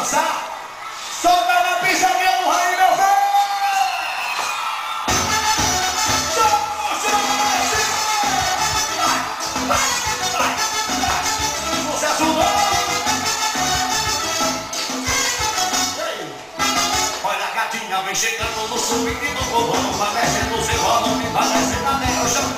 dançar. Solta na pista, meu rei, meu velho. Olha a gatinha vem chegando no swing do povão Vai mexendo seu volume, vai descendo até o chão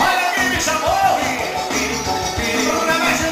olha quem me chamou Pompopiri, pompopiri Bruna mexe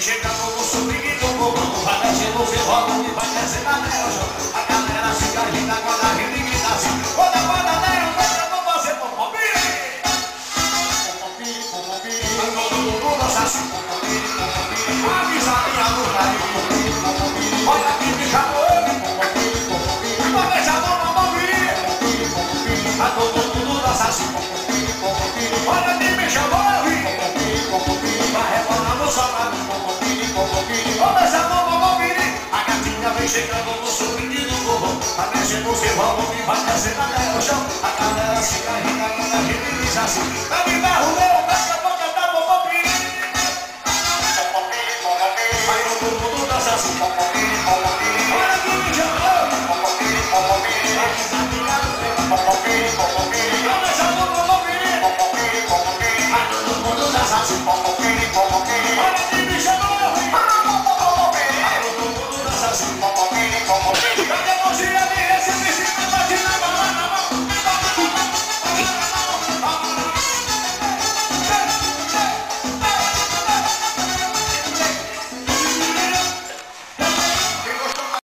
chegando no swing do povão Vai mexendo seu volume, vai descendo até o chão A galera fica linda quando a gente grita assim. Quando a bananeira vem, eu vou fazer Popopiri, popopiri A todo mundo dança assim Popopiri, popopiri A pisadinha do rádio Popopiri, popopiri Olha que me chamou ele Popopiri, popopiri Vou deixar no popopiri Popopiri, popopiri A todo mundo dança assim Popopiri, popopiri Olha que me chamou Mexendo seu volume Vai descendo até o chão A galera fica rindo quando a gente diz assim Vai me